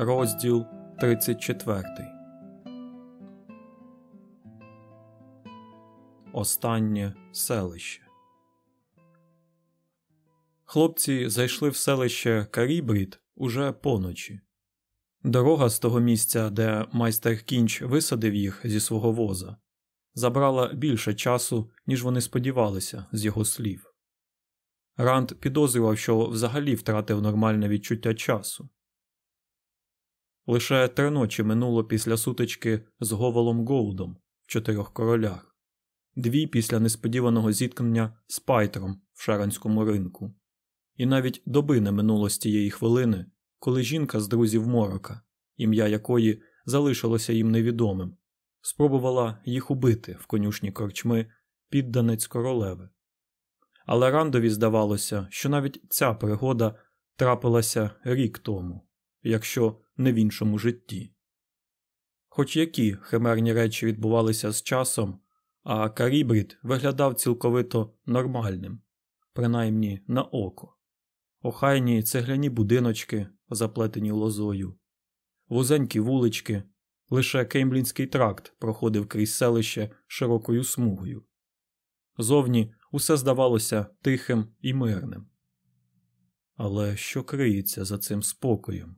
Розділ 34 Останнє селище. Хлопці зайшли в селище Карібрід уже поночі. Дорога з того місця, де майстер кінч висадив їх зі свого воза, забрала більше часу, ніж вони сподівалися з його слів. Ранд підозрював, що взагалі втратив нормальне відчуття часу. Лише три ночі минуло після сутички з Говолом Голдом в чотирьох королях, дві після несподіваного зіткнення з Пайтром в шаранському ринку, і навіть доби не минуло з тієї хвилини, коли жінка з друзів Морока, ім'я якої залишилося їм невідомим, спробувала їх убити в конюшні корчми підданець королеви. Але Рандові здавалося, що навіть ця пригода трапилася рік тому, якщо не в іншому житті. Хоч які химерні речі відбувалися з часом, а Карібрід виглядав цілковито нормальним, принаймні на око, охайні цегляні будиночки, заплетені лозою, вузенькі вулички, лише Кеймлінський тракт проходив крізь селище широкою смугою. Зовні усе здавалося тихим і мирним. Але що криється за цим спокоєм?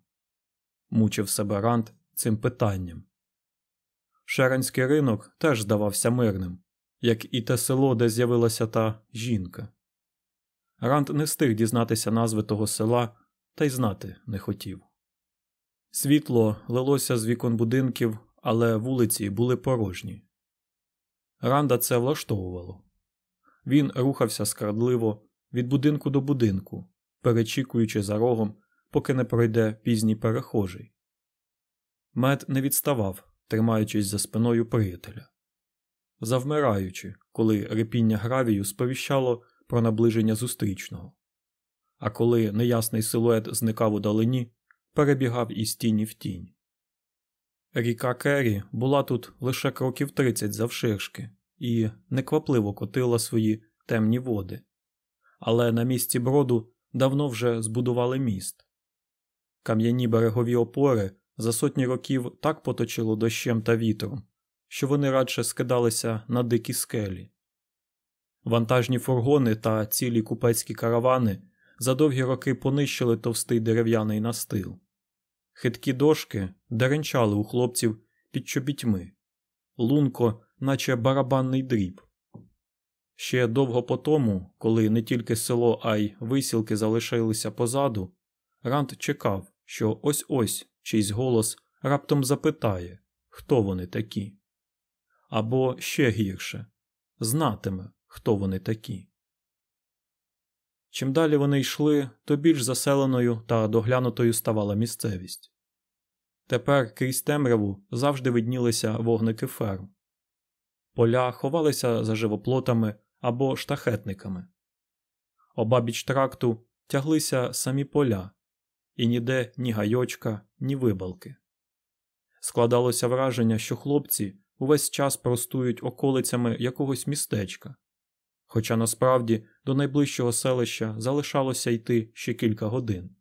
Мучив себе Ранд цим питанням. Шеренський ринок теж здавався мирним, як і те село, де з'явилася та жінка. Ранд не встиг дізнатися назви того села, та й знати не хотів. Світло лилося з вікон будинків, але вулиці були порожні. Ранда це влаштовувало. Він рухався скрадливо від будинку до будинку, перечікуючи за рогом, поки не пройде пізній перехожий. Мед не відставав, тримаючись за спиною приятеля. Завмираючи, коли репіння гравію сповіщало про наближення зустрічного. А коли неясний силует зникав у далині, перебігав із тіні в тінь. Ріка Керрі була тут лише кроків тридцять завширшки і неквапливо котила свої темні води, але на місці броду давно вже збудували міст. Кам'яні берегові опори за сотні років так поточило дощем та вітром, що вони радше скидалися на дикі скелі. Вантажні фургони та цілі купецькі каравани за довгі роки понищили товстий дерев'яний настил. Хиткі дошки деренчали у хлопців під чобітьми, лунко, наче барабанний дріб. Ще довго по тому, коли не тільки село, а й висілки залишилися позаду, Ранд чекав, що ось ось чийсь голос раптом запитає, хто вони такі. Або ще гірше знатиме, хто вони такі. Чим далі вони йшли, то більш заселеною та доглянутою ставала місцевість. Тепер крізь темряву завжди виднілися вогники ферм. Поля ховалися за живоплотами або штахетниками. Обабіч тракту тяглися самі поля, і ніде ні гайочка, ні вибалки. Складалося враження, що хлопці увесь час простують околицями якогось містечка, хоча насправді до найближчого селища залишалося йти ще кілька годин.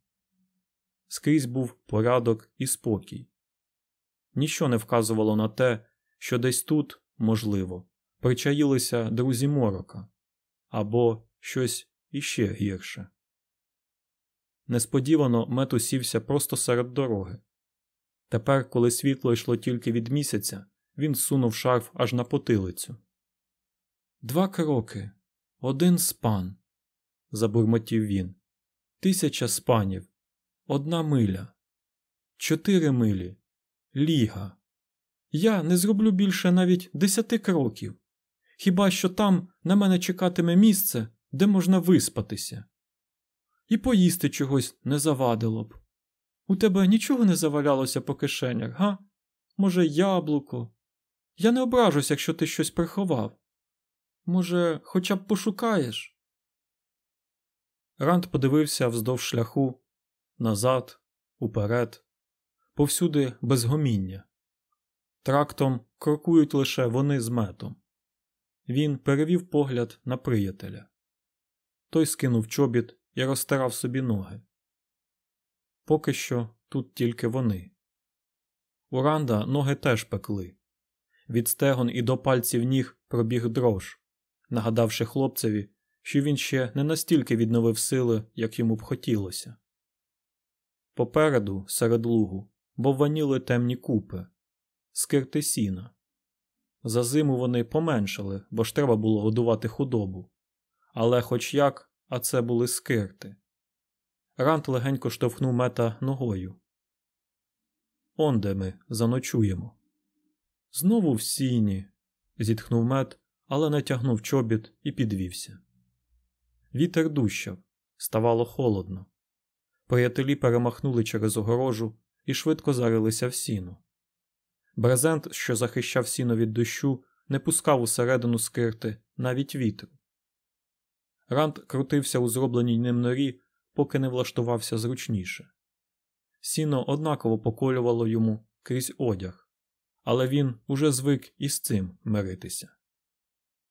Скрізь був порядок і спокій. Ніщо не вказувало на те, що десь тут, можливо, причаїлися друзі морока або щось іще гірше. Несподівано мет усівся просто серед дороги. Тепер, коли світло йшло тільки від місяця, він сунув шарф аж на потилицю. Два кроки, один спан, забурмотів він. Тисяча спанів, одна миля, чотири милі, ліга. Я не зроблю більше навіть десяти кроків. Хіба що там на мене чекатиме місце, де можна виспатися. І поїсти чогось не завадило б. У тебе нічого не завалялося по кишенях, га? Може, яблуко? Я не ображусь, якщо ти щось приховав. Може, хоча б пошукаєш? Ранд подивився вздовж шляху, назад, уперед, повсюди безгоміння. Трактом крокують лише вони з метом. Він перевів погляд на приятеля. Той скинув чобіт і розтирав собі ноги. Поки що тут тільки вони. У Ранда ноги теж пекли. Від стегон і до пальців ніг пробіг дрож, нагадавши хлопцеві, що він ще не настільки відновив сили, як йому б хотілося. Попереду, серед лугу, бовваніли темні купи, скирти сіна. За зиму вони поменшали, бо ж треба було годувати худобу. Але хоч як, а це були скирти. Рант легенько штовхнув мета ногою. Онде ми заночуємо. Знову в сіні, зітхнув мет, але натягнув чобіт і підвівся. Вітер дущав, ставало холодно. Приятелі перемахнули через огорожу і швидко зарилися в сіно. Брезент, що захищав сіно від дощу, не пускав усередину скирти навіть вітру. Ранд крутився у зробленій ним норі, поки не влаштувався зручніше. Сіно однаково поколювало йому крізь одяг, але він уже звик із цим миритися.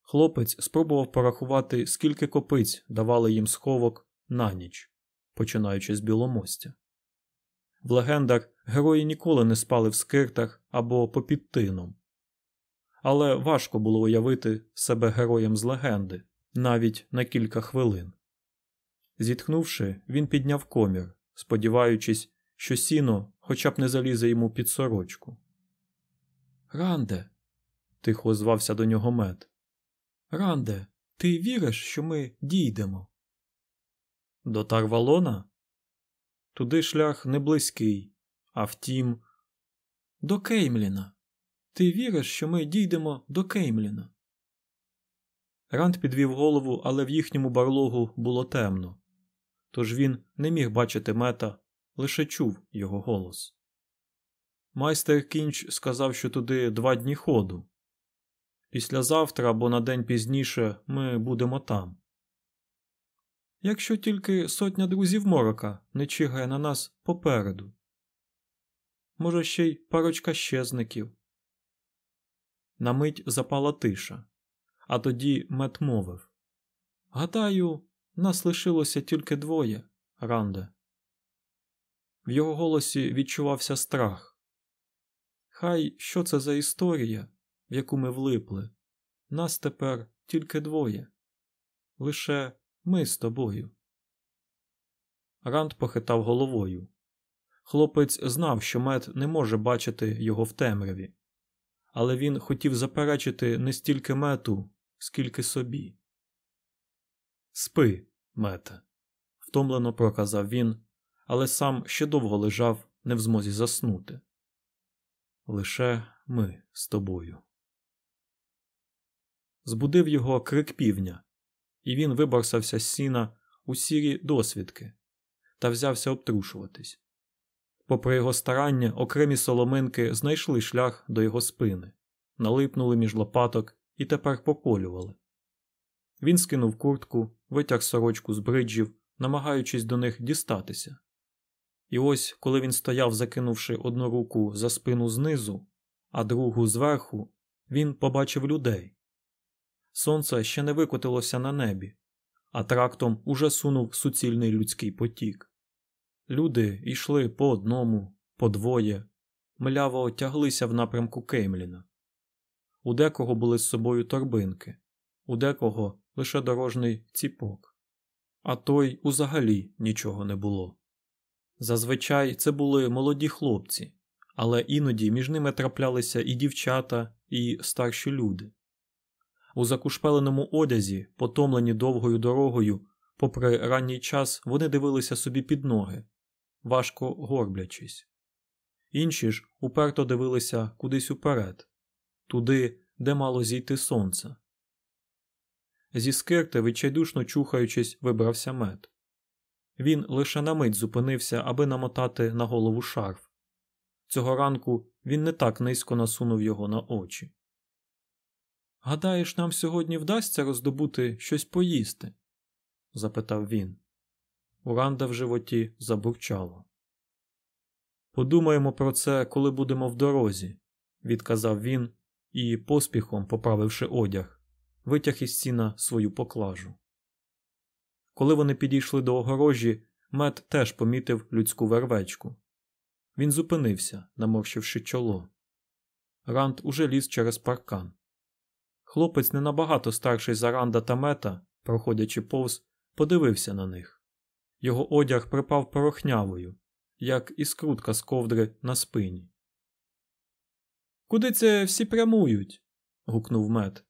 Хлопець спробував порахувати, скільки копиць давали їм сховок на ніч, починаючи з біломостя. В легендах герої ніколи не спали в скиртах або попід тином. Але важко було уявити себе героєм з легенди навіть на кілька хвилин. Зітхнувши, він підняв комір, сподіваючись, що сіно хоча б не залізе йому під сорочку. Ранде, тихо звався до нього мед. Ранде, ти віриш, що ми дійдемо? До Тарвалона? Туди шлях не близький, а втім, до Кеймліна. Ти віриш, що ми дійдемо до Кеймліна? Ранд підвів голову, але в їхньому барлогу було темно, тож він не міг бачити мета, лише чув його голос. Майстер кінч сказав, що туди два дні ходу. Післязавтра або на день пізніше ми будемо там. Якщо тільки сотня друзів морока не чигає на нас попереду. Може, ще й парочка щезників. На мить запала тиша, а тоді мет мовив Гадаю, нас лишилося тільки двоє, Ранде. В його голосі відчувався страх. Хай що це за історія, в яку ми влипли. Нас тепер тільки двоє. Лише ми з тобою. Ранд похитав головою. Хлопець знав, що мед не може бачити його в темряві, але він хотів заперечити не стільки мету, скільки собі. Спи, мете, втомлено проказав він, але сам ще довго лежав, не в змозі заснути. Лише ми з тобою. Збудив його крик півня, і він виборсався з сіна у сірі досвідки та взявся обтрушуватись. Попри його старання, окремі соломинки знайшли шлях до його спини, налипнули між лопаток і тепер поколювали. Він скинув куртку, витяг сорочку з бриджів, намагаючись до них дістатися. І ось, коли він стояв, закинувши одну руку за спину знизу, а другу зверху, він побачив людей. Сонце ще не викотилося на небі, а трактом уже сунув суцільний людський потік. Люди йшли по одному, по двоє, мляво тяглися в напрямку Кеймліна. У декого були з собою торбинки, у декого лише дорожний ціпок, а той узагалі нічого не було. Зазвичай це були молоді хлопці, але іноді між ними траплялися і дівчата, і старші люди. У закушпеленому одязі, потомлені довгою дорогою, попри ранній час, вони дивилися собі під ноги, важко горблячись. Інші ж уперто дивилися кудись уперед, туди, де мало зійти сонце. Зі скирти, відчайдушно чухаючись, вибрався мед. Він лише на мить зупинився, аби намотати на голову шарф. Цього ранку він не так низько насунув його на очі. Гадаєш, нам сьогодні вдасться роздобути щось поїсти? запитав він. Уранда в животі забурчало. Подумаємо про це, коли будемо в дорозі, відказав він і, поспіхом, поправивши одяг, витяг із сіна свою поклажу. Коли вони підійшли до огорожі, мед теж помітив людську вервечку. Він зупинився, наморщивши чоло. Ранд уже ліз через паркан. Хлопець не набагато старший за Ранда та мета, проходячи повз, подивився на них. Його одяг припав порохнявою, як і скрутка з ковдри на спині. Куди це всі прямують? гукнув мет.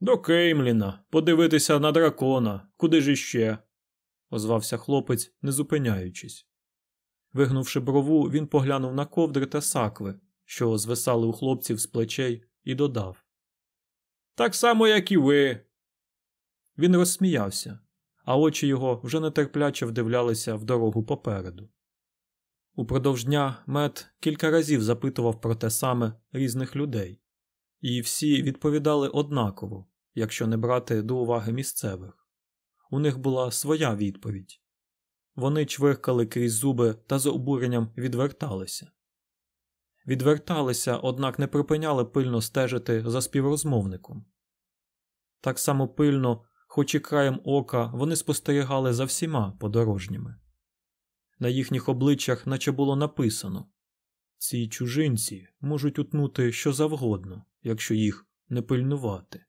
До Кеймліна, подивитися на дракона, куди ж іще? озвався хлопець, не зупиняючись. Вигнувши брову, він поглянув на ковдри та сакви, що звисали у хлопців з плечей, і додав Так само, як і ви. Він розсміявся, а очі його вже нетерпляче вдивлялися в дорогу попереду. Упродовж дня мед кілька разів запитував про те саме різних людей, і всі відповідали однаково, якщо не брати до уваги місцевих. У них була своя відповідь. Вони чвиркали крізь зуби та з обуренням відверталися. Відверталися, однак не припиняли пильно стежити за співрозмовником. Так само пильно, хоч і краєм ока, вони спостерігали за всіма подорожніми. На їхніх обличчях наче було написано ці чужинці можуть утнути що завгодно, якщо їх не пильнувати.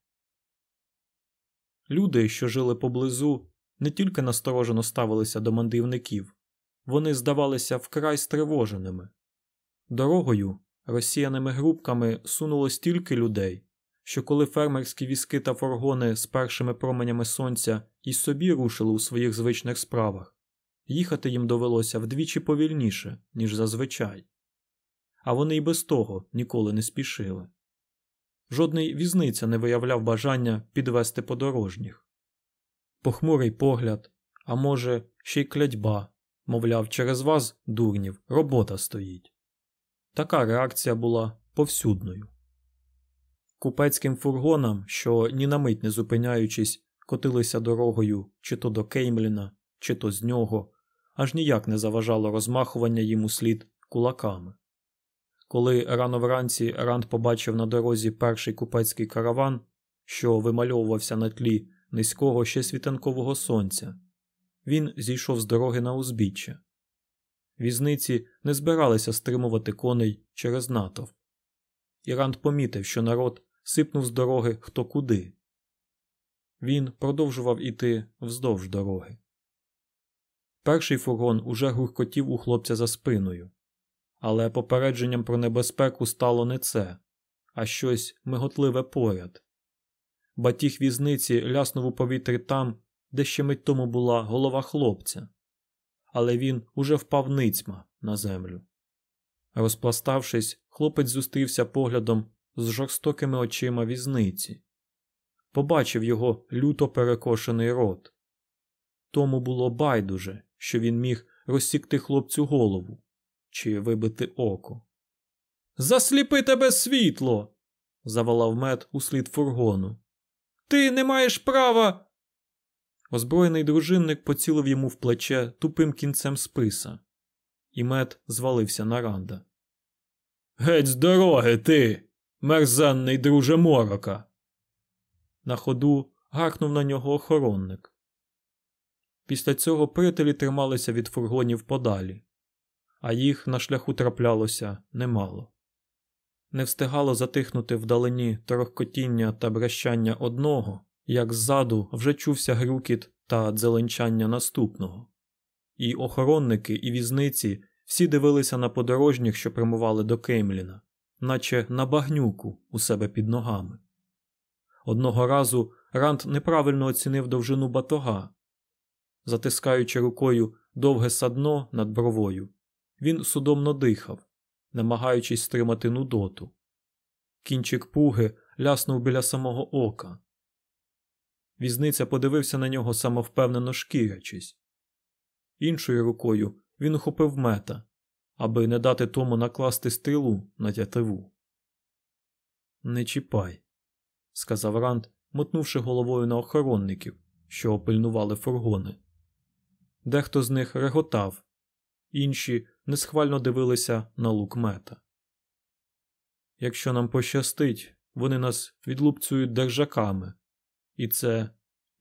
Люди, що жили поблизу, не тільки насторожено ставилися до мандрівників, вони здавалися вкрай стривоженими. Дорогою, розсіяними групками сунуло стільки людей, що коли фермерські візки та фургони з першими променями сонця і собі рушили у своїх звичних справах, їхати їм довелося вдвічі повільніше, ніж зазвичай. А вони й без того ніколи не спішили. Жодний візниця не виявляв бажання підвести подорожніх. Похмурий погляд, а може, ще й клятьба, мовляв, через вас, дурнів, робота стоїть. Така реакція була повсюдною. Купецьким фургонам, що ні на мить не зупиняючись, котилися дорогою чи то до Кеймліна, чи то з нього, аж ніяк не заважало розмахування їм у слід кулаками. Коли рано вранці Ранд побачив на дорозі перший купецький караван, що вимальовувався на тлі низького ще світанкового сонця, він зійшов з дороги на узбіччя. Візниці не збиралися стримувати коней через натовп. І Ранд помітив, що народ сипнув з дороги хто куди. Він продовжував іти вздовж дороги. Перший фургон уже гуркотів у хлопця за спиною, але попередженням про небезпеку стало не це, а щось миготливе поряд. Батіг візниці ляснув у повітрі там, де ще мить тому була голова хлопця, але він уже впав ницьма на землю. Розпластавшись, хлопець зустрівся поглядом з жорстокими очима візниці, побачив його люто перекошений рот. Тому було байдуже, що він міг розсікти хлопцю голову чи вибити око. Засліпи тебе світло. заволав мед услід фургону. Ти не маєш права. Озброєний дружинник поцілив йому в плече тупим кінцем списа, і мед звалився на ранда. Геть з дороги, ти, мерзенний друже морока. На ходу гаркнув на нього охоронник. Після цього приятелі трималися від фургонів подалі, а їх на шляху траплялося немало. Не встигало затихнути вдалині торохкотіння та брещання одного, як ззаду вже чувся грюкіт та дзеленчання наступного, і охоронники і візниці всі дивилися на подорожніх, що прямували до Кеймліна, наче на багнюку у себе під ногами. Одного разу Ранд неправильно оцінив довжину батога. Затискаючи рукою довге садно над бровою, він судомно дихав, намагаючись стримати нудоту. Кінчик пуги ляснув біля самого ока. Візниця подивився на нього самовпевнено шкірячись. Іншою рукою він ухопив мета, аби не дати тому накласти стрілу на тятиву. Не чіпай, сказав Ранд, мотнувши головою на охоронників, що опильнували фургони. Дехто з них реготав, інші несхвально дивилися на лук мета. Якщо нам пощастить, вони нас відлупцюють держаками, і це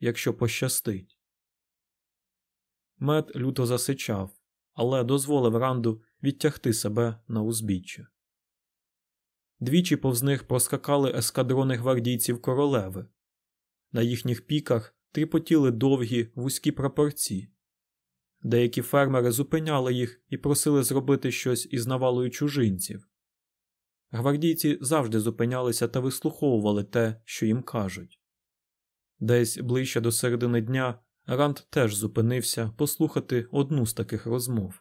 якщо пощастить. Мед люто засичав, але дозволив Ранду відтягти себе на узбіччя. Двічі повз них проскакали ескадрони гвардійців королеви. На їхніх піках тріпотіли довгі вузькі прапорці. Деякі фермери зупиняли їх і просили зробити щось із навалою чужинців. Гвардійці завжди зупинялися та вислуховували те, що їм кажуть. Десь ближче до середини дня Ранд теж зупинився послухати одну з таких розмов.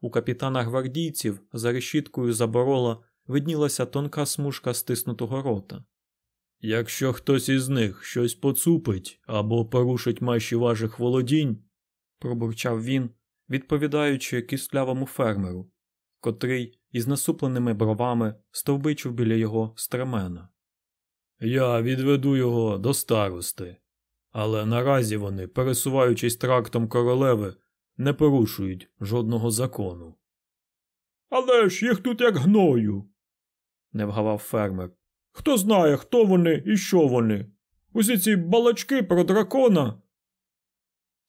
У капітана гвардійців за решіткою заборола виднілася тонка смужка стиснутого рота. Якщо хтось із них щось поцупить або порушить межі ваших володінь, пробурчав він, відповідаючи кислявому фермеру, котрий із насупленими бровами стовбичив біля його стремена. Я відведу його до старости, але наразі вони, пересуваючись трактом королеви, не порушують жодного закону. Але ж їх тут як гною, не вгавав фермер. Хто знає, хто вони і що вони? Усі ці балачки про дракона.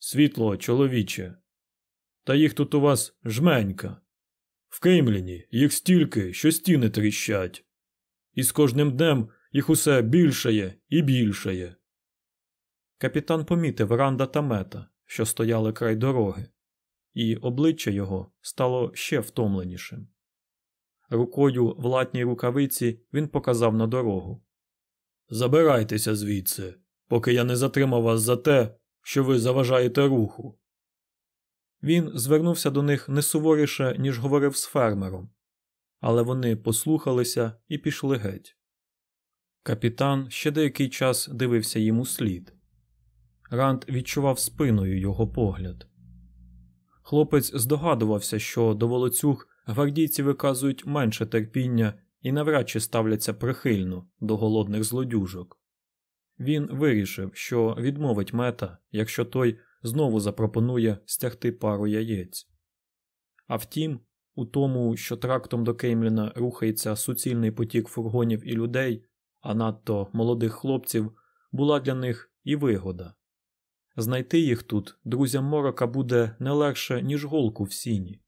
Світло, чоловіче. Та їх тут у вас жменька. В Кеймліні їх стільки, що стіни тріщать, і з кожним днем їх усе більшає і більшає. Капітан помітив ранда та мета, що стояли край дороги, і обличчя його стало ще втомленішим. Рукою в латній рукавиці він показав на дорогу. Забирайтеся звідси, поки я не затримав вас за те, що ви заважаєте руху. Він звернувся до них не суворіше, ніж говорив з фермером, але вони послухалися і пішли геть. Капітан ще деякий час дивився їм у слід. Ранд відчував спиною його погляд. Хлопець здогадувався, що до волоцюг гвардійці виказують менше терпіння і навряд чи ставляться прихильно до голодних злодюжок. Він вирішив, що відмовить мета, якщо той знову запропонує стягти пару яєць. А втім, у тому, що трактом до Кеймліна рухається суцільний потік фургонів і людей, а надто молодих хлопців, була для них і вигода. Знайти їх тут друзям морока буде не легше, ніж голку в сіні.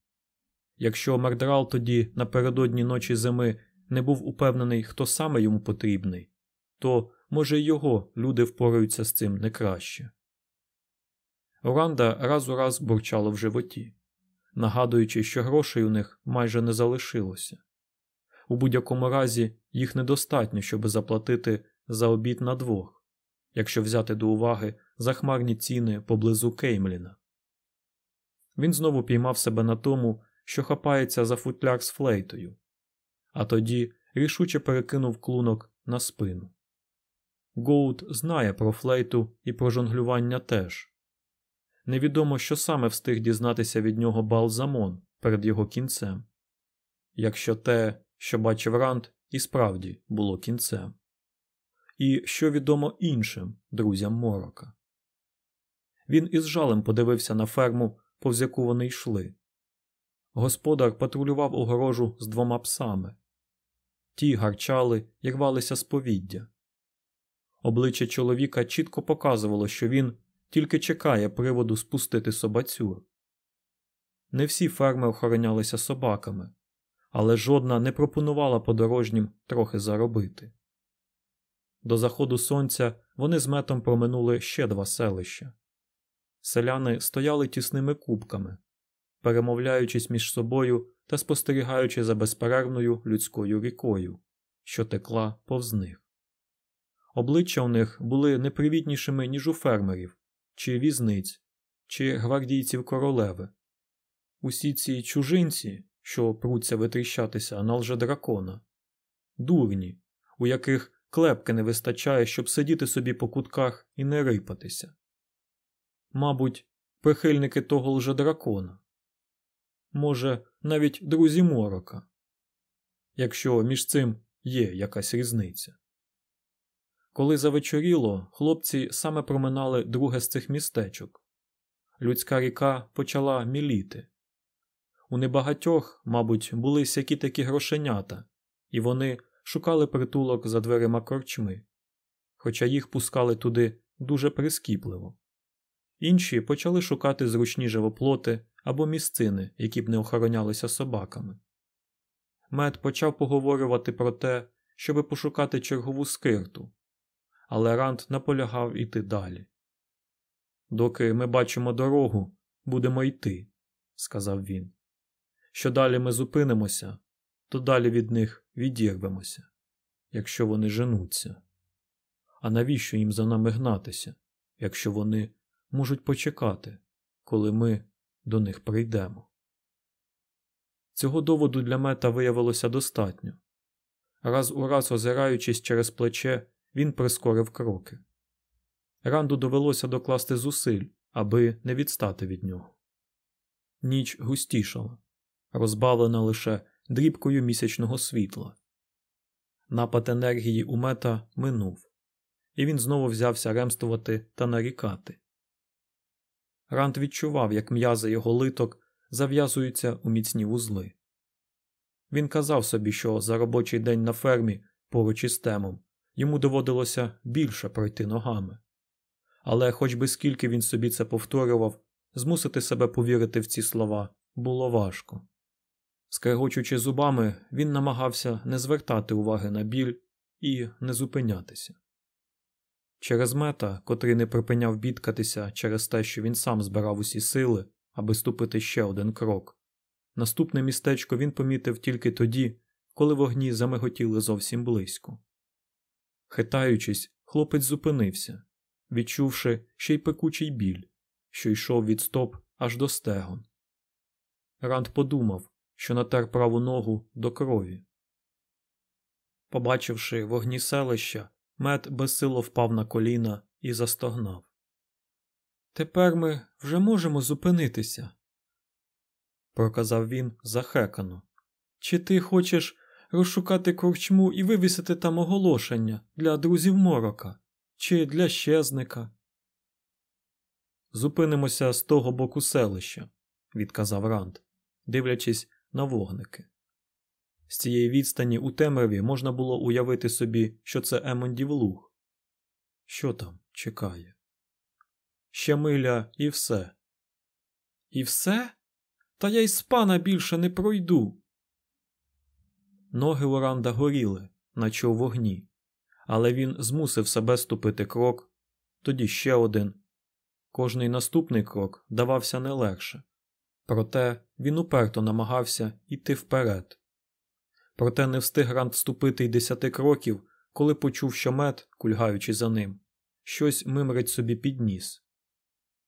Якщо Мердрал тоді напередодні ночі зими не був упевнений, хто саме йому потрібний, то, може, його люди впораються з цим не краще. Оранда раз у раз бурчало в животі, нагадуючи, що грошей у них майже не залишилося. У будь-якому разі їх недостатньо, щоб заплатити за обід на двох, якщо взяти до уваги захмарні ціни поблизу Кеймліна. Він знову піймав себе на тому, що хапається за футляр з флейтою, а тоді рішуче перекинув клунок на спину. Гоут знає про флейту і про жонглювання теж. Невідомо, що саме встиг дізнатися від нього Балзамон перед його кінцем, якщо те, що бачив Ранд, і справді було кінцем, і що відомо іншим друзям Морока. Він із жалем подивився на ферму, повз яку вони йшли. Господар патрулював огорожу з двома псами. Ті гарчали і рвалися з повіддя. Обличчя чоловіка чітко показувало, що він тільки чекає приводу спустити собацюр. Не всі ферми охоронялися собаками, але жодна не пропонувала подорожнім трохи заробити. До заходу сонця вони з метом проминули ще два селища. Селяни стояли тісними кубками, перемовляючись між собою та спостерігаючи за безперервною людською рікою, що текла повз них. Обличчя у них були непривітнішими, ніж у фермерів, чи візниць, чи гвардійців королеви. Усі ці чужинці, що пруться витріщатися на лжедракона, дурні, у яких клепки не вистачає, щоб сидіти собі по кутках і не рипатися. Мабуть, прихильники того лжедракона. Може, навіть друзі морока, якщо між цим є якась різниця. Коли завечоріло, хлопці саме проминали друге з цих містечок. Людська ріка почала міліти. У небагатьох, мабуть, були сякі такі грошенята, і вони шукали притулок за дверима корчми, хоча їх пускали туди дуже прискіпливо. Інші почали шукати зручні живоплоти або місцини, які б не охоронялися собаками. Мед почав поговорювати про те, щоби пошукати чергову скирту, але Ранд наполягав іти далі. Доки ми бачимо дорогу, будемо йти, сказав він. Що далі ми зупинимося, то далі від них відірвемося, якщо вони женуться. А навіщо їм за нами гнатися, якщо вони можуть почекати, коли ми до них прийдемо? Цього доводу для мета виявилося достатньо. Раз у раз озираючись через плече, він прискорив кроки. Ранду довелося докласти зусиль, аби не відстати від нього. Ніч густішала, розбавлена лише дрібкою місячного світла. Напад енергії у мета минув, і він знову взявся ремствувати та нарікати. Ранд відчував, як м'язи його литок зав'язуються у міцні вузли. Він казав собі, що за робочий день на фермі поруч із темом йому доводилося більше пройти ногами. Але, хоч би скільки він собі це повторював, змусити себе повірити в ці слова було важко. Скрегочучи зубами, він намагався не звертати уваги на біль і не зупинятися. Через мета, котрий не припиняв бідкатися через те, що він сам збирав усі сили, аби ступити ще один крок. Наступне містечко він помітив тільки тоді, коли вогні замиготіли зовсім близько. Хитаючись, хлопець зупинився, відчувши ще й пекучий біль, що йшов від стоп аж до стегон. Ранд подумав, що натер праву ногу до крові. Побачивши вогні селища, мед безсило впав на коліна і застогнав. Тепер ми вже можемо зупинитися, проказав він захекано. Чи ти хочеш розшукати корчму і вивісити там оголошення для друзів морока чи для щезника? Зупинимося з того боку селища, відказав Ранд, дивлячись на вогники. З цієї відстані у темряві можна було уявити собі, що це Емондів луг. Що там чекає? Ще миля і все. І все? Та я й з пана більше не пройду. Ноги Лоранда горіли, наче у вогні, але він змусив себе ступити крок, тоді ще один. Кожний наступний крок давався не легше, проте він уперто намагався йти вперед. Проте не встиг Ранд ступити й десяти кроків, коли почув, що мед, кульгаючи за ним, щось мимрить собі підніс.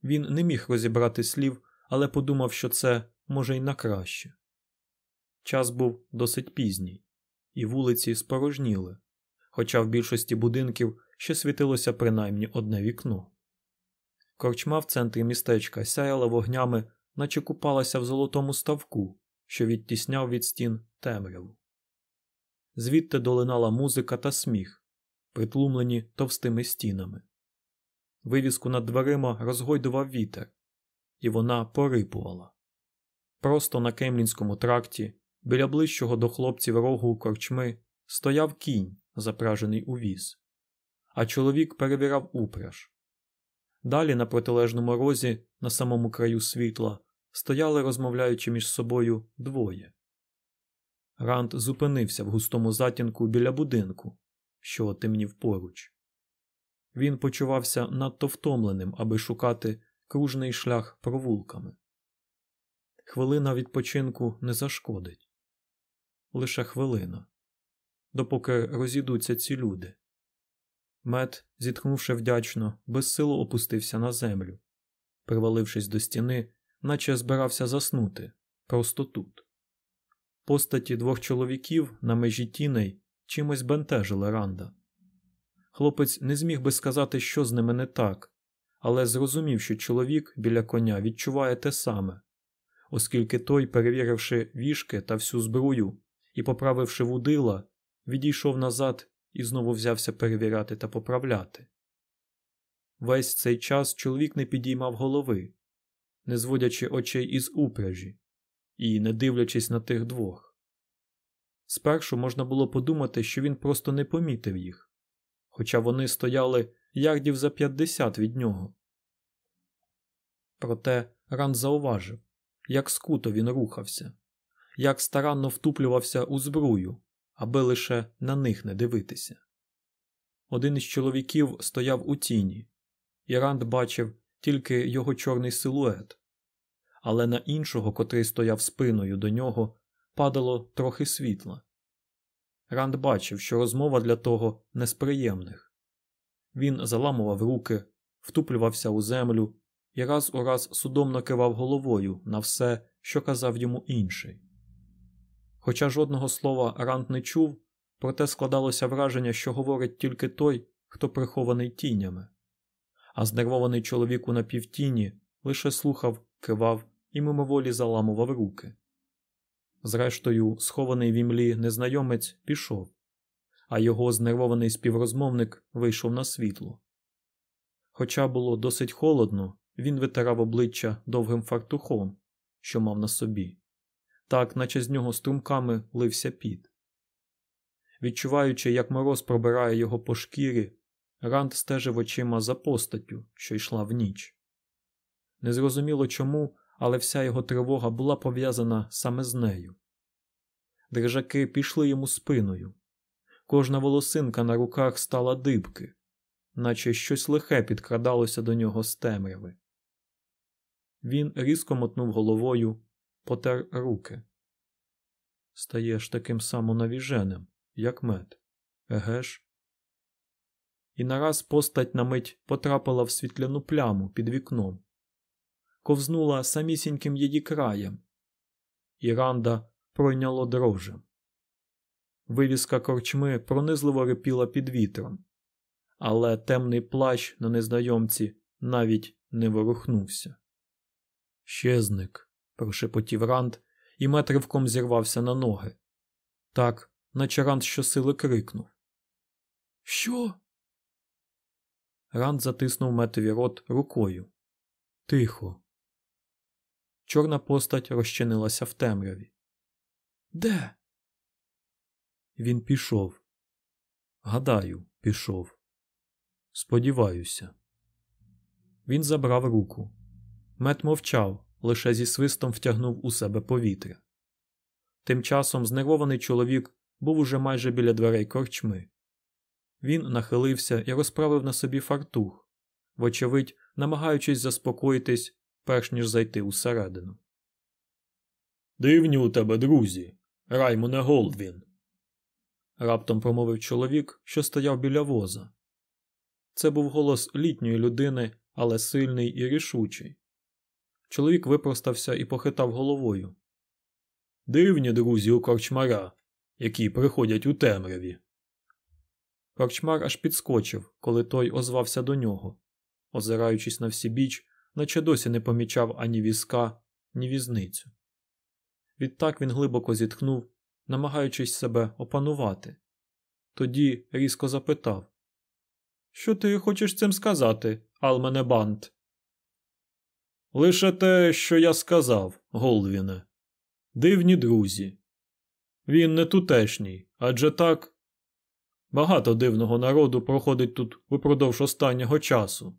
Він не міг розібрати слів, але подумав, що це може й на краще. Час був досить пізній, і вулиці спорожніли, хоча в більшості будинків ще світилося принаймні одне вікно. Корчма в центрі містечка сяяла вогнями, наче купалася в золотому ставку, що відтісняв від стін темряву. Звідти долинала музика та сміх, притлумлені товстими стінами. Вивіску над дверима розгойдував вітер, і вона порипувала. Просто на Кемлінському тракті, біля ближчого до хлопців рогу корчми, стояв кінь, запражений у віз, а чоловік перевіряв упряж. Далі, на протилежному розі, на самому краю світла, стояли, розмовляючи між собою, двоє. Ранд зупинився в густому затінку біля будинку, що темнів поруч. Він почувався надто втомленим, аби шукати кружний шлях провулками. Хвилина відпочинку не зашкодить лише хвилина, допоки розійдуться ці люди. Мед, зітхнувши вдячно, безсило опустився на землю, привалившись до стіни, наче збирався заснути просто тут. Постаті двох чоловіків на межі тіней чимось бентежили Ранда. Хлопець не зміг би сказати, що з ними не так, але зрозумів, що чоловік біля коня відчуває те саме, оскільки той, перевіривши вішки та всю зброю і поправивши вудила, відійшов назад і знову взявся перевіряти та поправляти. Весь цей час чоловік не підіймав голови, не зводячи очей із упряжі і не дивлячись на тих двох. Спершу можна було подумати, що він просто не помітив їх, хоча вони стояли ярдів за 50 від нього. Проте Ранд зауважив, як скуто він рухався, як старанно втуплювався у збрую, аби лише на них не дивитися. Один із чоловіків стояв у тіні, і Ранд бачив тільки його чорний силует, але на іншого, котрий стояв спиною до нього, падало трохи світла. Ранд бачив, що розмова для того не з приємних. Він заламував руки, втуплювався у землю і раз у раз судомно кивав головою на все, що казав йому інший. Хоча жодного слова Ранд не чув, проте складалося враження, що говорить тільки той, хто прихований тінями, а знервований чоловік у напівтіні лише слухав, кивав і мимоволі заламував руки. Зрештою, схований в імлі незнайомець пішов, а його знервований співрозмовник вийшов на світло. Хоча було досить холодно, він витирав обличчя довгим фартухом, що мав на собі, так наче з нього струмками лився піт. Відчуваючи, як мороз пробирає його по шкірі, Ранд стежив очима за постаттю, що йшла в ніч. Незрозуміло чому, але вся його тривога була пов'язана саме з нею. Дрижаки пішли йому спиною, кожна волосинка на руках стала дибки, наче щось лихе підкрадалося до нього з темряви. Він різко мотнув головою, потер руки. Стаєш таким самонавіженим, як мед, еге ж? І нараз постать на мить потрапила в світляну пляму під вікном, ковзнула самісіньким її краєм, і Ранда пройняло дрожем. Вивіска корчми пронизливо рипіла під вітром, але темний плащ на незнайомці навіть не ворухнувся. Щезник, прошепотів Ранд, і метривком зірвався на ноги. Так, наче Ранд щосили крикнув. Що? Ранд затиснув метові рот рукою. Тихо. Чорна постать розчинилася в темряві. Де? Він пішов. Гадаю, пішов. Сподіваюся. Він забрав руку. Мет мовчав, лише зі свистом втягнув у себе повітря. Тим часом знервований чоловік був уже майже біля дверей корчми. Він нахилився і розправив на собі фартух, вочевидь, намагаючись заспокоїтись, перш ніж зайти усередину. Дивні у тебе, друзі, Раймоне Голдвін. Раптом промовив чоловік, що стояв біля воза. Це був голос літньої людини, але сильний і рішучий. Чоловік випростався і похитав головою. Дивні друзі у корчмара, які приходять у темряві. Корчмар аж підскочив, коли той озвався до нього, озираючись на всі біч, наче досі не помічав ані візка, ні візницю. Відтак він глибоко зітхнув, намагаючись себе опанувати. Тоді різко запитав Що ти хочеш цим сказати, Алмене Бант? Лише те, що я сказав, Голдвіне. Дивні друзі. Він не тутешній, адже так. Багато дивного народу проходить тут упродовж останнього часу.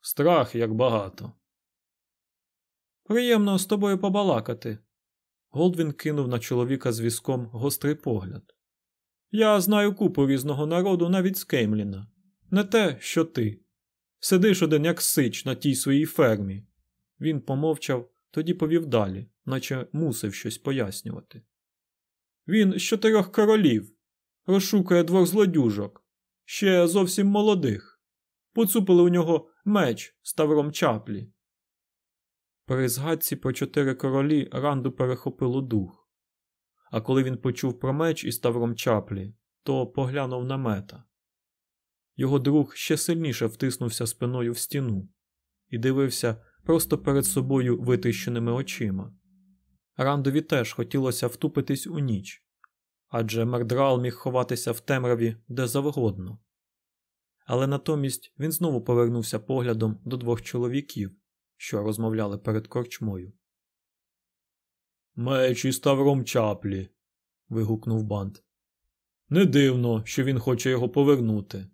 Страх як багато. Приємно з тобою побалакати. Голдвін кинув на чоловіка з візком гострий погляд. Я знаю купу різного народу навіть з Кеймліна. Не те, що ти. Сидиш один, як сич на тій своїй фермі. Він помовчав, тоді повів далі, наче мусив щось пояснювати. Він з чотирьох королів розшукує двох злодюжок, ще зовсім молодих. Поцупили у нього меч з тавром чаплі. При згадці про чотири королі Ранду перехопило дух. А коли він почув про меч із тавром чаплі, то поглянув на мета. Його друг ще сильніше втиснувся спиною в стіну і дивився просто перед собою витріщеними очима. Рандові теж хотілося втупитись у ніч, адже Мердрал міг ховатися в темряві де завгодно. Але натомість він знову повернувся поглядом до двох чоловіків, що розмовляли перед корчмою. Меч із тавром чаплі. вигукнув бант. Не дивно, що він хоче його повернути.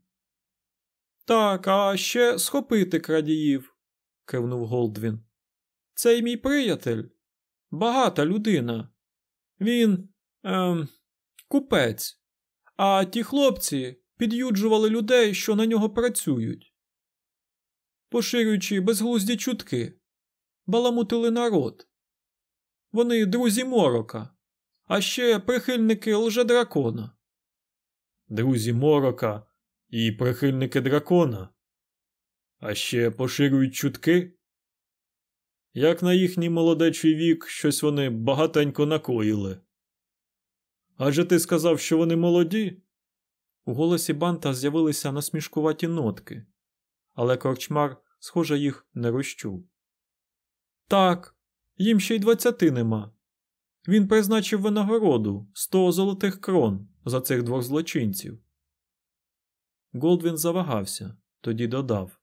Так, а ще схопити крадіїв, кивнув Голдвін. Цей мій приятель, багата людина. Він ем, купець. А ті хлопці під'юджували людей, що на нього працюють, поширюючи безглузді чутки, баламутили народ. Вони друзі морока, а ще прихильники лжедракона. Друзі морока і прихильники дракона. А ще поширюють чутки. Як на їхній молодечий вік, щось вони багатенько накоїли. Адже ти сказав, що вони молоді? У голосі банта з'явилися насмішкуваті нотки, але корчмар, схоже, їх не розчув. Так, їм ще й двадцяти нема. Він призначив винагороду сто золотих крон за цих двох злочинців. Голдвін завагався, тоді додав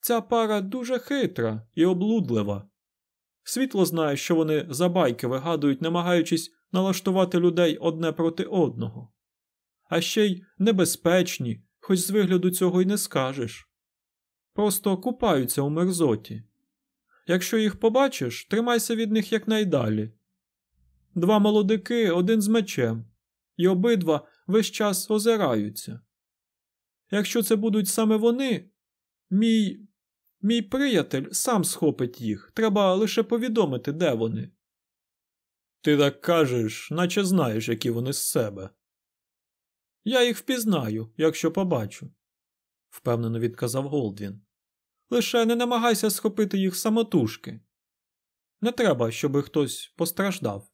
Ця пара дуже хитра і облудлива. Світло знає, що вони за байки вигадують, намагаючись налаштувати людей одне проти одного. А ще й небезпечні, хоч з вигляду цього й не скажеш. Просто купаються у мерзоті. Якщо їх побачиш, тримайся від них якнайдалі. Два молодики, один з мечем, і обидва весь час озираються. Якщо це будуть саме вони, мій мій приятель сам схопить їх, треба лише повідомити, де вони. Ти так кажеш, наче знаєш, які вони з себе. Я їх впізнаю, якщо побачу, впевнено відказав Голдвін. Лише не намагайся схопити їх самотужки. Не треба, щоб хтось постраждав.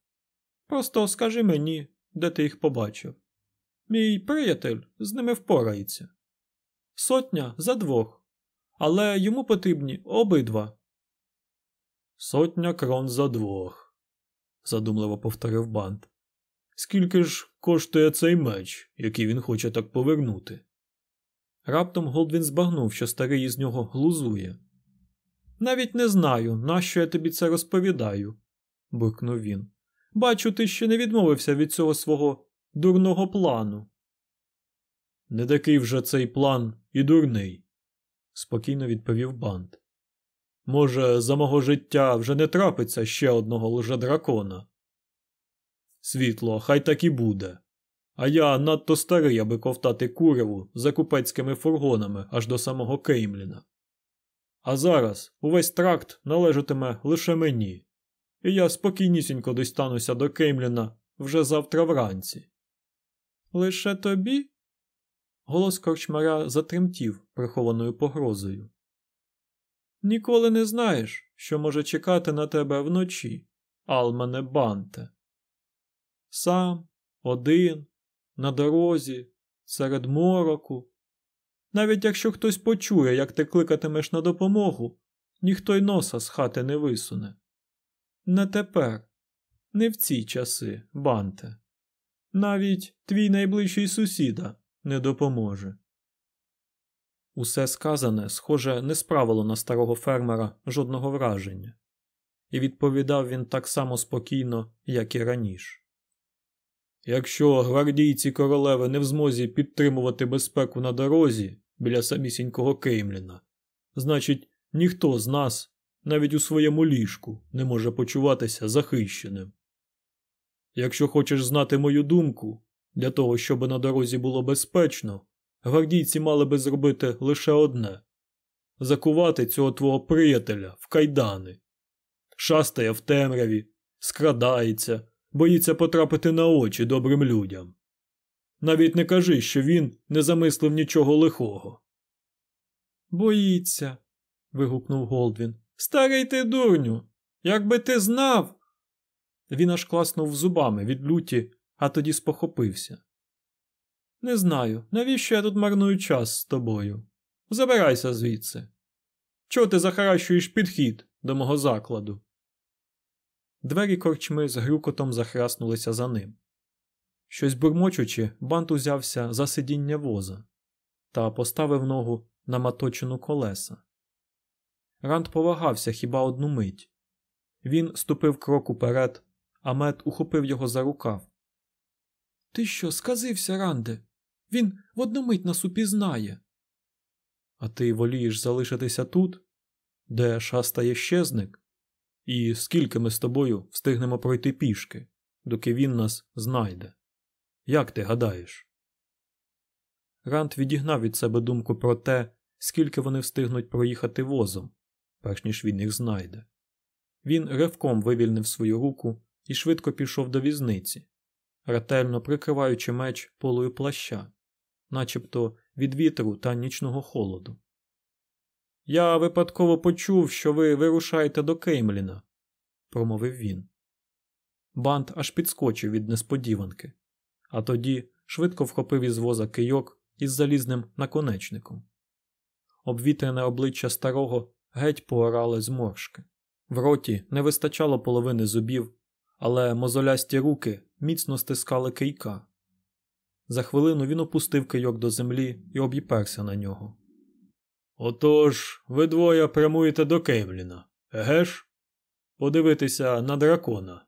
Просто скажи мені, де ти їх побачив. Мій приятель з ними впорається. Сотня за двох, але йому потрібні обидва. Сотня крон за двох, задумливо повторив бант. Скільки ж коштує цей меч, який він хоче так повернути? Раптом Голдвін збагнув, що старий із нього глузує. Навіть не знаю, нащо я тобі це розповідаю, буркнув він. Бачу, ти ще не відмовився від цього свого дурного плану. Не такий вже цей план і дурний, спокійно відповів Бант. Може, за мого життя вже не трапиться ще одного лжедракона. Світло, хай так і буде. А я надто старий, аби ковтати куряву за купецькими фургонами аж до самого Кеймліна. А зараз увесь тракт належатиме лише мені, і я спокійнісінько достануся до Кеймліна вже завтра вранці. Лише тобі? Голос корчмаря затремтів прихованою погрозою. Ніколи не знаєш, що може чекати на тебе вночі, Алмане Банте. Сам, один, на дорозі, серед мороку. Навіть якщо хтось почує, як ти кликатимеш на допомогу, ніхто й носа з хати не висуне. Не тепер, не в ці часи, банте. Навіть твій найближчий сусіда не допоможе. Усе сказане, схоже, не справило на старого фермера жодного враження, і відповідав він так само спокійно, як і раніше. Якщо гвардійці королеви не в змозі підтримувати безпеку на дорозі біля самісінького Кеймліна, значить, ніхто з нас, навіть у своєму ліжку, не може почуватися захищеним. Якщо хочеш знати мою думку, для того, щоб на дорозі було безпечно, гвардійці мали би зробити лише одне закувати цього твого приятеля в кайдани, шастає в темряві, скрадається боїться потрапити на очі добрим людям. Навіть не кажи, що він не замислив нічого лихого. Боїться. вигукнув Голдвін. Старий ти дурню. Якби ти знав. Він аж класнув зубами від люті, а тоді спохопився. Не знаю, навіщо я тут марную час з тобою. Забирайся звідси. Чого ти захаращуєш підхід до мого закладу? Двері корчми з грюкотом захраснулися за ним. Щось бурмочучи, бант узявся за сидіння воза та поставив ногу на маточину колеса. Ранд повагався хіба одну мить. Він ступив крок уперед, а мед ухопив його за рукав. Ти що, сказився, Ранде? Він в одну мить нас упізнає. А ти волієш залишитися тут, де шастає щезник? І скільки ми з тобою встигнемо пройти пішки, доки він нас знайде? Як ти гадаєш? Рант відігнав від себе думку про те, скільки вони встигнуть проїхати возом, перш ніж він їх знайде. Він ривком вивільнив свою руку і швидко пішов до візниці, ретельно прикриваючи меч полою плаща, начебто від вітру та нічного холоду. Я випадково почув, що ви вирушаєте до Кеймліна, промовив він. Бант аж підскочив від несподіванки, а тоді швидко вхопив із воза кийок із залізним наконечником. Обвітрене обличчя старого геть поорали зморшки. В роті не вистачало половини зубів, але мозолясті руки міцно стискали кийка. За хвилину він опустив кийок до землі і обіперся на нього. Отож, ви двоє прямуєте до Кеймліна, еге ж? Подивитися на дракона.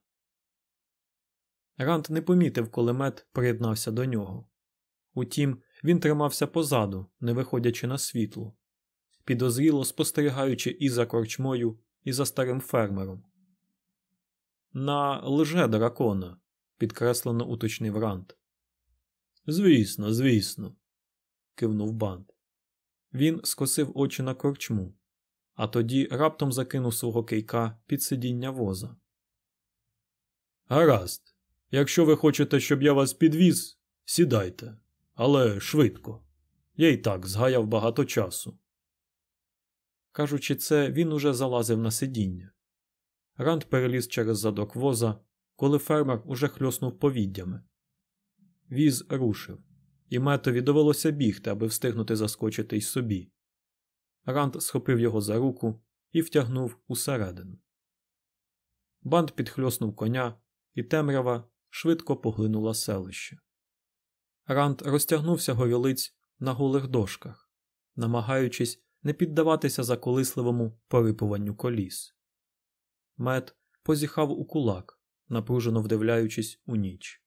Рант не помітив, коли мед приєднався до нього. Утім, він тримався позаду, не виходячи на світло, підозріло спостерігаючи і за корчмою, і за старим фермером. На лже дракона, підкреслено уточнив Рант. Звісно, звісно, кивнув Бант. Він скосив очі на корчму, а тоді раптом закинув свого кийка під сидіння воза. Гаразд, якщо ви хочете, щоб я вас підвіз, сідайте, але швидко. Я й так згаяв багато часу. Кажучи це, він уже залазив на сидіння. Ранд переліз через задок воза, коли фермер уже хльоснув повіддями. Віз рушив і метові довелося бігти, аби встигнути заскочити й собі. Ранд схопив його за руку і втягнув усередину. Банд підхльоснув коня, і темрява швидко поглинула селище. Ранд розтягнувся горілиць на голих дошках, намагаючись не піддаватися заколисливому порипуванню коліс. Мед позіхав у кулак, напружено вдивляючись у ніч.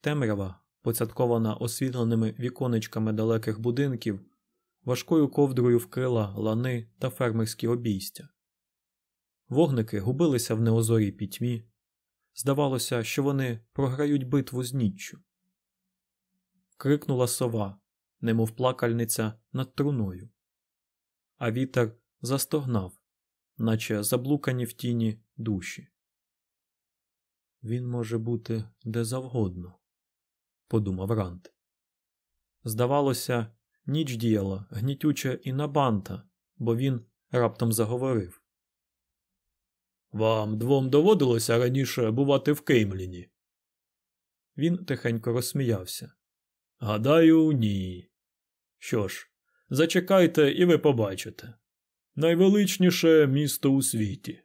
Темрява поцяткована освітленими віконечками далеких будинків, важкою ковдрою вкрила лани та фермерські обійстя. Вогники губилися в неозорій пітьмі. Здавалося, що вони програють битву з ніччю. Крикнула сова, немов плакальниця над труною. А вітер застогнав, наче заблукані в тіні душі. Він може бути де завгодно подумав Рант. Здавалося, ніч діяла гнітюче і на банта, бо він раптом заговорив. Вам двом доводилося раніше бувати в Кеймліні? Він тихенько розсміявся. Гадаю, ні. Що ж, зачекайте, і ви побачите. Найвеличніше місто у світі.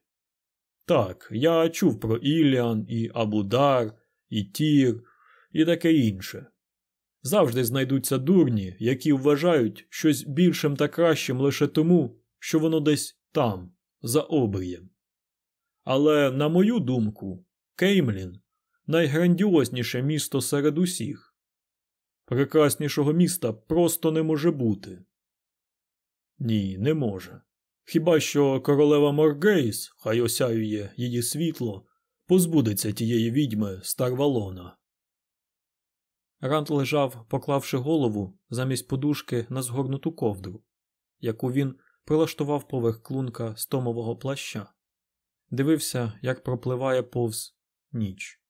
Так, я чув про Іліан і Абудар, і Тір, і таке інше. Завжди знайдуться дурні, які вважають щось більшим та кращим лише тому, що воно десь там, за обрієм. Але, на мою думку, Кеймлін найграндіозніше місто серед усіх. Прекраснішого міста просто не може бути. Ні, не може. Хіба що королева Моргейс, хай осяює її світло, позбудеться тієї відьми Старвалона. Рант лежав, поклавши голову замість подушки на згорнуту ковдру, яку він прилаштував поверх клунка з томового плаща, дивився, як пропливає повз ніч,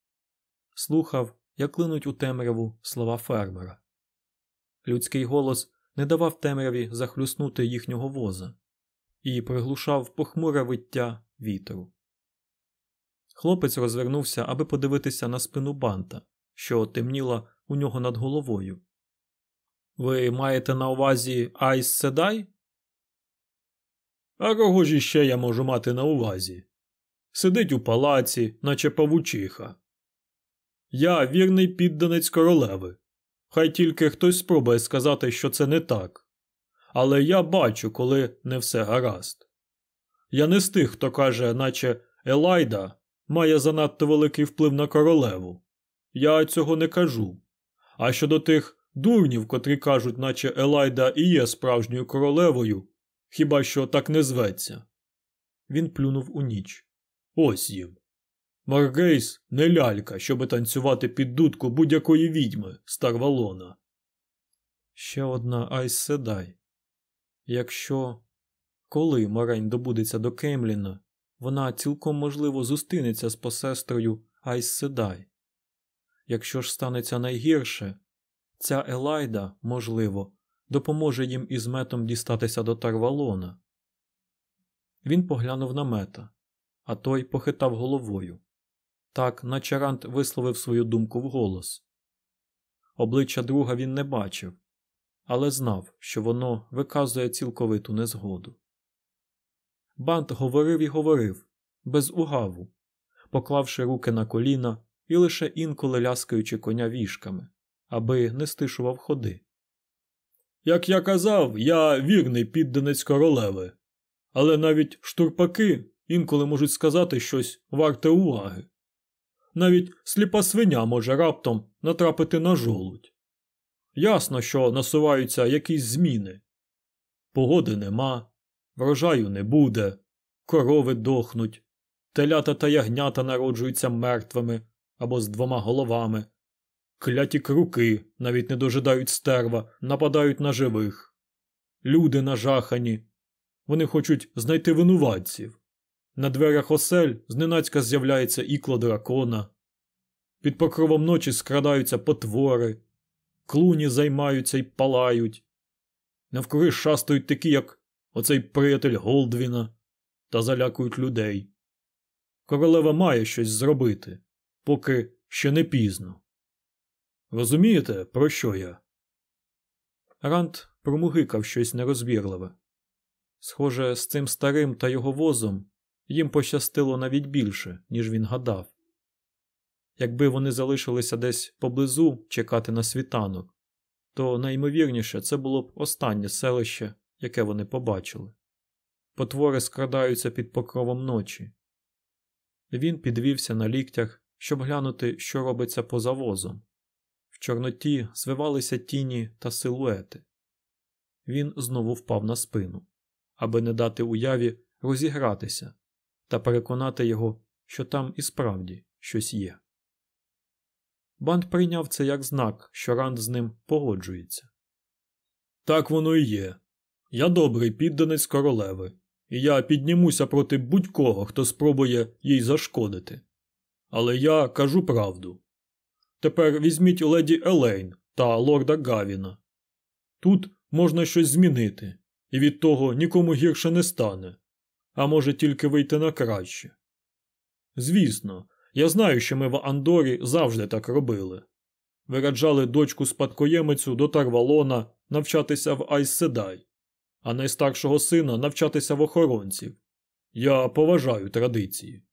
слухав, як клинуть у темряву слова фермера. Людський голос не давав темряві захлюснути їхнього воза і приглушав похмуре виття вітру. Хлопець розвернувся, аби подивитися на спину банта, що темніла у нього над головою. Ви маєте на увазі Айс Седай? А кого ж іще я можу мати на увазі? Сидить у палаці, наче павучиха. Я вірний підданець королеви. Хай тільки хтось спробує сказати, що це не так. Але я бачу, коли не все гаразд. Я не з тих, хто каже, наче Елайда має занадто великий вплив на королеву. Я цього не кажу. А щодо тих дурнів, котрі кажуть, наче Елайда і є справжньою королевою, хіба що так не зветься. Він плюнув у ніч, Ось їм. Маргейс не лялька, щоби танцювати під дудку будь-якої відьми Старвалона. Ще одна Айс Седай. Якщо коли Морень добудеться до Кемліна, вона цілком можливо зустрінеться з посестрою Айс Седай. Якщо ж станеться найгірше, ця Елайда, можливо, допоможе їм із метом дістатися до Тарвалона. Він поглянув на мета, а той похитав головою. Так, наче Рант висловив свою думку вголос. Обличчя друга він не бачив, але знав, що воно виказує цілковиту незгоду. Бант говорив і говорив, без угаву, поклавши руки на коліна і лише інколи ляскаючи коня вішками, аби не стишував ходи. Як я казав, я вірний підданець королеви, але навіть штурпаки інколи можуть сказати щось варте уваги. Навіть сліпа свиня може раптом натрапити на жолудь. Ясно, що насуваються якісь зміни. Погоди нема, врожаю не буде, корови дохнуть, телята та ягнята народжуються мертвими або з двома головами, кляті круки навіть не дожидають стерва, нападають на живих. Люди нажахані. Вони хочуть знайти винуватців. На дверях осель зненацька з'являється ікло дракона. Під покровом ночі скрадаються потвори, клуні займаються й палають. Навкруги шастають такі, як оцей приятель Голдвіна, та залякують людей. Королева має щось зробити, поки ще не пізно. Розумієте, про що я? Рант промугикав щось нерозбірливе. Схоже, з цим старим та його возом їм пощастило навіть більше, ніж він гадав. Якби вони залишилися десь поблизу чекати на світанок, то найімовірніше це було б останнє селище, яке вони побачили. Потвори скрадаються під покровом ночі. Він підвівся на ліктях, щоб глянути, що робиться поза возом. В Чорноті звивалися тіні та силуети. Він знову впав на спину, аби не дати уяві розігратися та переконати його, що там і справді щось є. Банд прийняв це як знак, що Ранд з ним погоджується. Так воно і є. Я добрий підданець королеви, і я піднімуся проти будь-кого, хто спробує їй зашкодити. Але я кажу правду. Тепер візьміть леді Елейн та лорда Гавіна. Тут можна щось змінити, і від того нікому гірше не стане, а може тільки вийти на краще. Звісно, я знаю, що ми в Андорі завжди так робили. Вираджали дочку спадкоємицю до Тарвалона навчатися в Айсседай, а найстаршого сина навчатися в охоронців. Я поважаю традиції.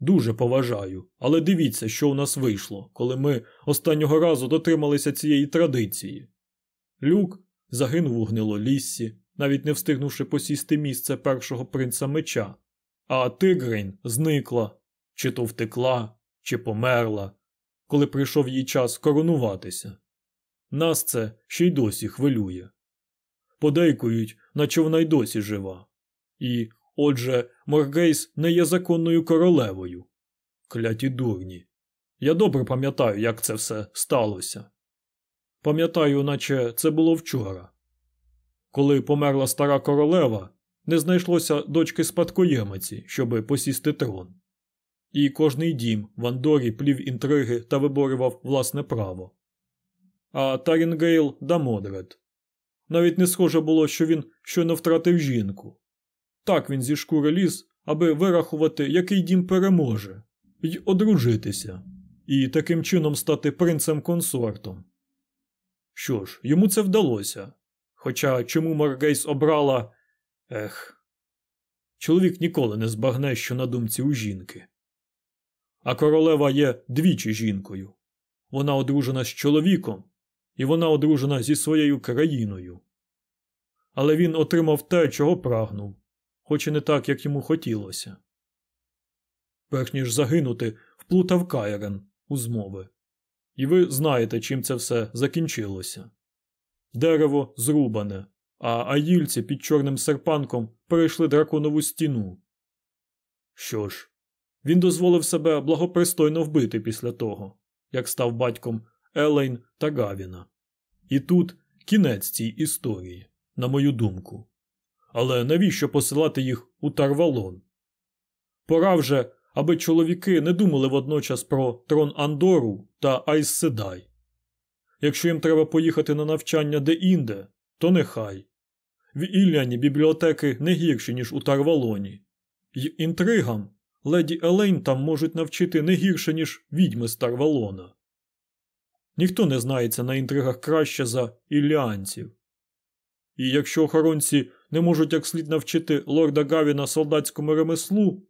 Дуже поважаю, але дивіться, що у нас вийшло, коли ми останнього разу дотрималися цієї традиції. Люк загинув у гнилоліссі, навіть не встигнувши посісти місце першого принца меча, а Тигрейн зникла, чи то втекла, чи померла, коли прийшов їй час коронуватися. Нас це ще й досі хвилює. Подейкують, наче вона й досі жива. І, отже, Моргейс не є законною королевою. Кляті дурні. Я добре пам'ятаю, як це все сталося. Пам'ятаю, наче це було вчора. Коли померла стара королева, не знайшлося дочки спадкоємиці, щоби посісти трон. І кожний дім в Андорі плів інтриги та виборював власне право. А Тарінгейл Дамодред. Навіть не схоже було, що він щойно втратив жінку. Так він зі шкури ліз, аби вирахувати, який дім переможе, й одружитися, і таким чином стати принцем консортом. Що ж, йому це вдалося. Хоча чому Маргейс обрала. Ех, чоловік ніколи не збагне, що на думці у жінки. А королева є двічі жінкою. Вона одружена з чоловіком, і вона одружена зі своєю країною. Але він отримав те, чого прагнув, хоч і не так, як йому хотілося. Перш ніж загинути, вплутав Кайрен у змови. І ви знаєте, чим це все закінчилося. Дерево зрубане, а аїльці під чорним серпанком перейшли драконову стіну. Що ж, Він дозволив себе благопристойно вбити після того, як став батьком Елейн та Гавіна. І тут кінець цій історії, на мою думку. Але навіщо посилати їх у Тарвалон? Пора вже, аби чоловіки не думали водночас про трон Андору та Айсседай. Якщо їм треба поїхати на навчання де-інде, то нехай. В Ілляні бібліотеки не гірші, ніж у Тарвалоні. Й інтригам леді Елейн там можуть навчити не гірше, ніж відьми з Тарвалона. Ніхто не знається на інтригах краще за ілліанців. І якщо охоронці не можуть як слід навчити лорда Гавіна солдатському ремеслу,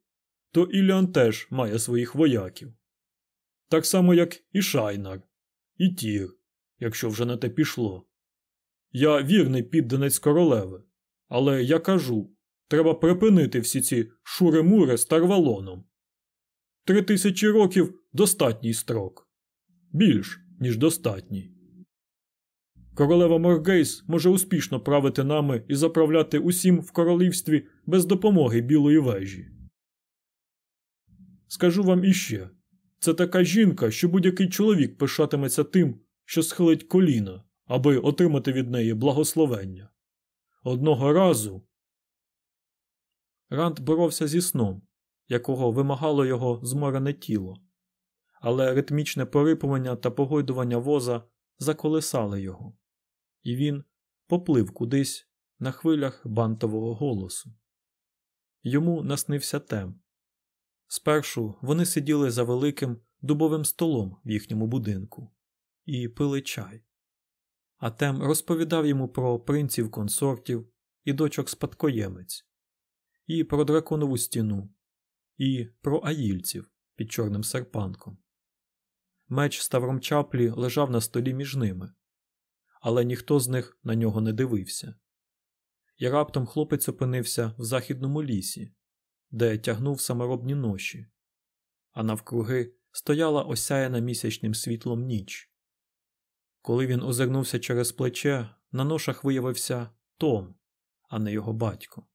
то Ілліан теж має своїх вояків. Так само, як і Шайнар, і Тір, якщо вже на те пішло. Я вірний підданець королеви, але я кажу треба припинити всі ці шури-мури з Тарвалоном. Три тисячі років достатній строк. Більш, ніж достатній. Королева Моргейс може успішно правити нами і заправляти усім в королівстві без допомоги білої вежі. Скажу вам іще це така жінка, що будь-який чоловік пишатиметься тим, що схилить коліна, аби отримати від неї благословення. Одного разу. Ранд боровся зі сном, якого вимагало його зморене тіло, але ритмічне порипування та погойдування воза заколисали його, і він поплив кудись на хвилях бантового голосу. Йому наснився тем. Спершу вони сиділи за великим дубовим столом в їхньому будинку і пили чай. А Тем розповідав йому про принців консортів і дочок спадкоємець, і про драконову стіну, і про аїльців під чорним серпанком. Меч Ставром Чаплі лежав на столі між ними, але ніхто з них на нього не дивився. І раптом хлопець опинився в західному лісі, де тягнув саморобні ноші, а навкруги стояла осяяна місячним світлом ніч. Коли він озирнувся через плече, на ношах виявився Том, а не його батько.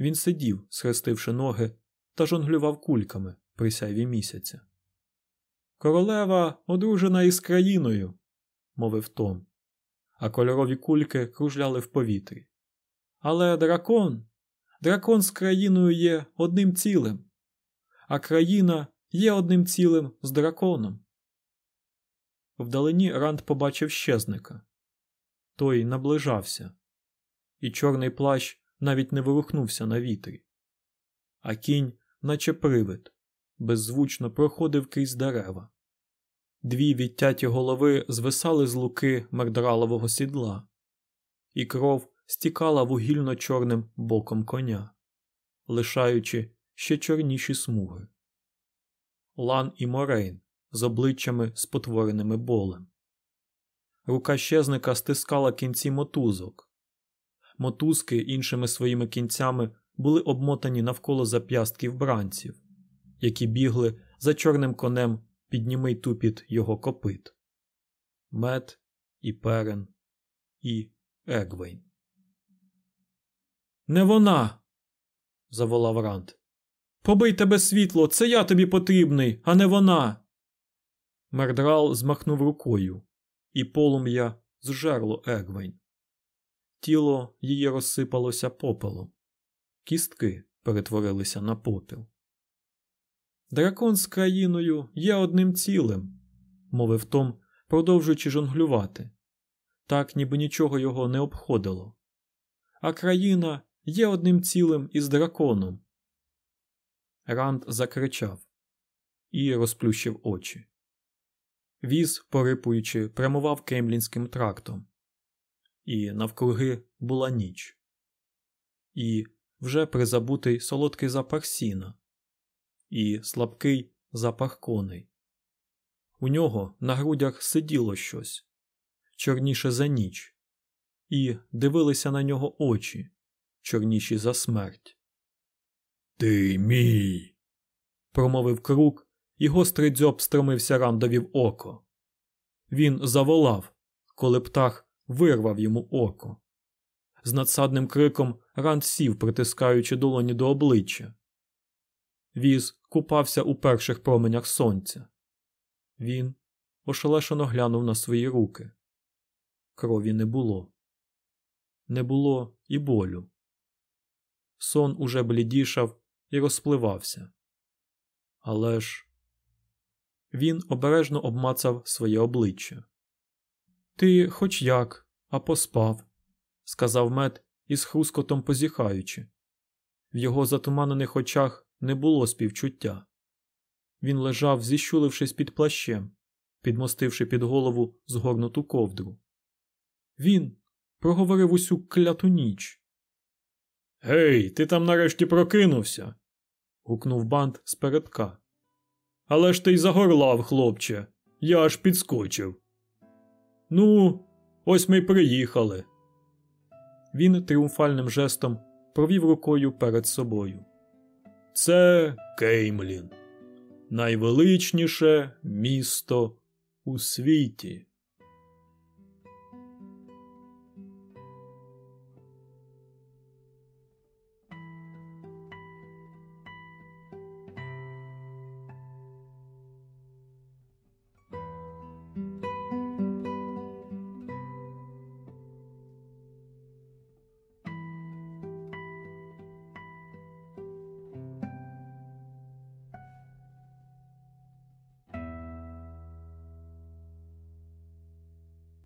Він сидів, схрестивши ноги, та жонглював кульками при сяйві місяця. Королева одружена із країною, мовив Том, а кольорові кульки кружляли в повітрі. Але дракон, дракон з країною є одним цілим, а країна є одним цілим з драконом. Вдалині Ранд побачив щезника. Той наближався, і чорний плащ навіть не вирухнувся на вітрі. А кінь, наче привид, беззвучно проходив крізь дерева. Дві відтяті голови звисали з луки мердралового сідла, і кров стікала вугільно чорним боком коня, лишаючи ще чорніші смуги. Лан і Морейн з обличчями спотвореними болем. Рука щезника стискала кінці мотузок. Мотузки іншими своїми кінцями були обмотані навколо зап'ястків бранців, які бігли за чорним конем під німий тупіт його копит. Мед і перен і Егвейн. Не вона. заволав Рант. Побий тебе світло, це я тобі потрібний, а не вона. Мердрал змахнув рукою, і полум'я зжерло Егвейн. Тіло її розсипалося попелом, кістки перетворилися на попіл. Дракон з країною є одним цілим, мовив Том, продовжуючи жонглювати, так ніби нічого його не обходило. А країна є одним цілим із драконом. Ранд закричав і розплющив очі. Віз, порипуючи, прямував кемлінським трактом, і навкруги була ніч, і вже призабутий солодкий запах сіна, і слабкий запах коней. У нього на грудях сиділо щось чорніше за ніч, і дивилися на нього очі, чорніші за смерть. Ти мій. промовив крук, і гострий дзьоб стромився рандові в око. Він заволав, коли птах вирвав йому око. З надсадним криком Ранд сів, притискаючи долоні до обличчя. Віз купався у перших променях сонця. Він ошелешено глянув на свої руки. Крові не було. Не було і болю. Сон уже блідішав і розпливався. Але ж він обережно обмацав своє обличчя. Ти хоч як, а поспав, сказав мед із хрускотом позіхаючи. В його затуманених очах не було співчуття. Він лежав, зіщулившись під плащем, підмостивши під голову згорнуту ковдру. Він проговорив усю кляту ніч. Гей, ти там нарешті прокинувся. гукнув бант з передка. Але ж ти й загорлав, хлопче, я аж підскочив. Ну, ось ми й приїхали. Він тріумфальним жестом провів рукою перед собою. Це Кеймлін, найвеличніше місто у світі.